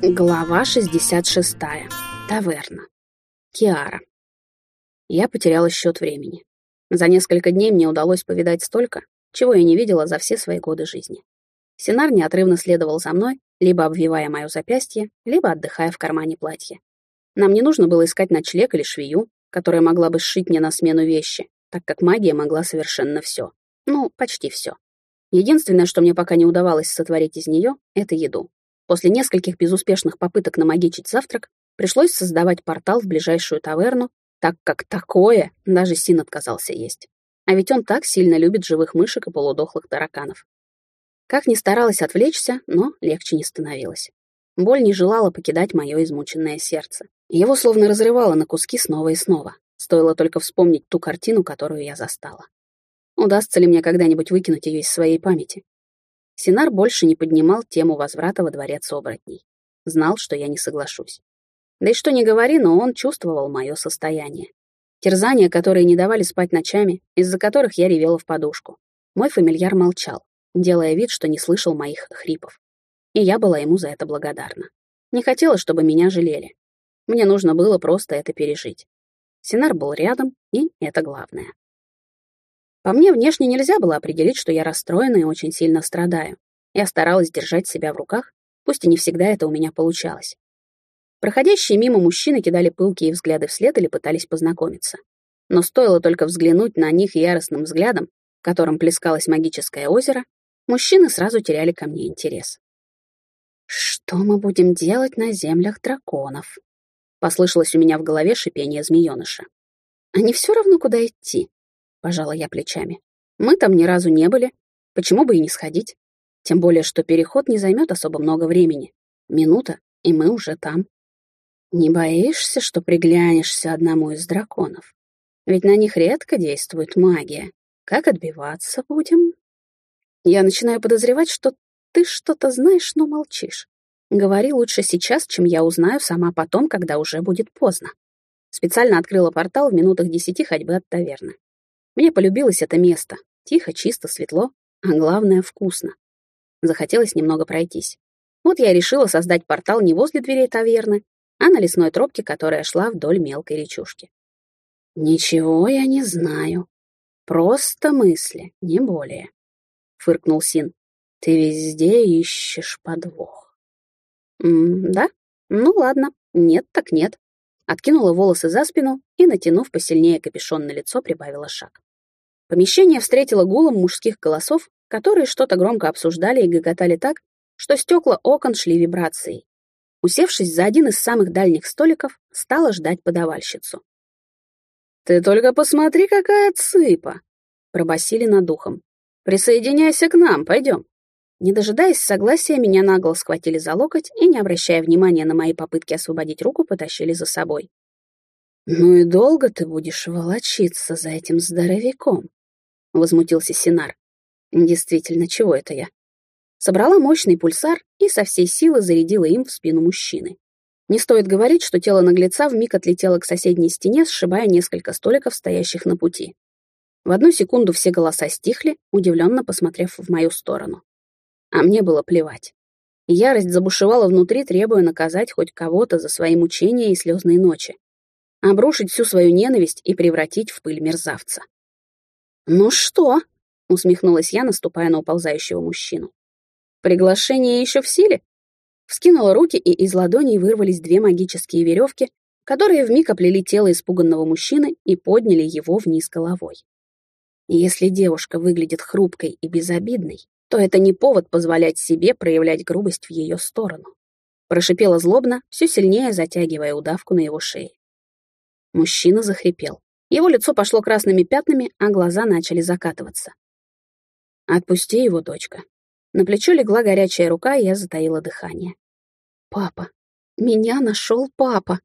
Глава 66. Таверна. Киара. Я потеряла счет времени. За несколько дней мне удалось повидать столько, чего я не видела за все свои годы жизни. Синар неотрывно следовал за мной, либо обвивая мое запястье, либо отдыхая в кармане платья. Нам не нужно было искать ночлег или швею, которая могла бы сшить мне на смену вещи, так как магия могла совершенно все. Ну, почти все. Единственное, что мне пока не удавалось сотворить из нее, это еду. После нескольких безуспешных попыток намагичить завтрак, пришлось создавать портал в ближайшую таверну, так как такое даже Син отказался есть. А ведь он так сильно любит живых мышек и полудохлых тараканов. Как ни старалась отвлечься, но легче не становилось. Боль не желала покидать мое измученное сердце. Его словно разрывало на куски снова и снова. Стоило только вспомнить ту картину, которую я застала. Удастся ли мне когда-нибудь выкинуть ее из своей памяти? Синар больше не поднимал тему возврата во дворец оборотней. Знал, что я не соглашусь. Да и что не говори, но он чувствовал мое состояние. Терзания, которые не давали спать ночами, из-за которых я ревела в подушку. Мой фамильяр молчал, делая вид, что не слышал моих хрипов. И я была ему за это благодарна. Не хотела, чтобы меня жалели. Мне нужно было просто это пережить. Синар был рядом, и это главное. По мне, внешне нельзя было определить, что я расстроена и очень сильно страдаю. Я старалась держать себя в руках, пусть и не всегда это у меня получалось. Проходящие мимо мужчины кидали пылкие взгляды вслед или пытались познакомиться. Но стоило только взглянуть на них яростным взглядом, в котором плескалось магическое озеро, мужчины сразу теряли ко мне интерес. «Что мы будем делать на землях драконов?» Послышалось у меня в голове шипение змеёныша. «Они все равно, куда идти. — пожала я плечами. «Мы там ни разу не были. Почему бы и не сходить? Тем более, что переход не займет особо много времени. Минута, и мы уже там. Не боишься, что приглянешься одному из драконов? Ведь на них редко действует магия. Как отбиваться будем?» Я начинаю подозревать, что ты что-то знаешь, но молчишь. Говори лучше сейчас, чем я узнаю сама потом, когда уже будет поздно. Специально открыла портал в минутах десяти ходьбы от таверны. Мне полюбилось это место. Тихо, чисто, светло, а главное — вкусно. Захотелось немного пройтись. Вот я решила создать портал не возле дверей таверны, а на лесной тропке, которая шла вдоль мелкой речушки. «Ничего я не знаю. Просто мысли, не более», — фыркнул Син. «Ты везде ищешь подвох». «М «Да? Ну ладно. Нет так нет». Откинула волосы за спину и, натянув посильнее капюшон на лицо, прибавила шаг. Помещение встретило гулом мужских голосов, которые что-то громко обсуждали и гоготали так, что стекла окон шли вибрацией. Усевшись за один из самых дальних столиков, стала ждать подавальщицу. «Ты только посмотри, какая цыпа!» — пробасили над духом. «Присоединяйся к нам, пойдем». Не дожидаясь согласия, меня нагло схватили за локоть и, не обращая внимания на мои попытки освободить руку, потащили за собой. «Ну и долго ты будешь волочиться за этим здоровяком?» — возмутился Синар. «Действительно, чего это я?» Собрала мощный пульсар и со всей силы зарядила им в спину мужчины. Не стоит говорить, что тело наглеца вмиг отлетело к соседней стене, сшибая несколько столиков, стоящих на пути. В одну секунду все голоса стихли, удивленно посмотрев в мою сторону. А мне было плевать. Ярость забушевала внутри, требуя наказать хоть кого-то за свои мучения и слезные ночи. Обрушить всю свою ненависть и превратить в пыль мерзавца. «Ну что?» — усмехнулась я, наступая на уползающего мужчину. «Приглашение еще в силе?» Вскинула руки, и из ладоней вырвались две магические веревки, которые вмиг оплели тело испуганного мужчины и подняли его вниз головой. Если девушка выглядит хрупкой и безобидной, то это не повод позволять себе проявлять грубость в ее сторону. Прошипела злобно, все сильнее затягивая удавку на его шее. Мужчина захрипел. Его лицо пошло красными пятнами, а глаза начали закатываться. «Отпусти его, дочка». На плечо легла горячая рука, и я затаила дыхание. «Папа! Меня нашел папа!»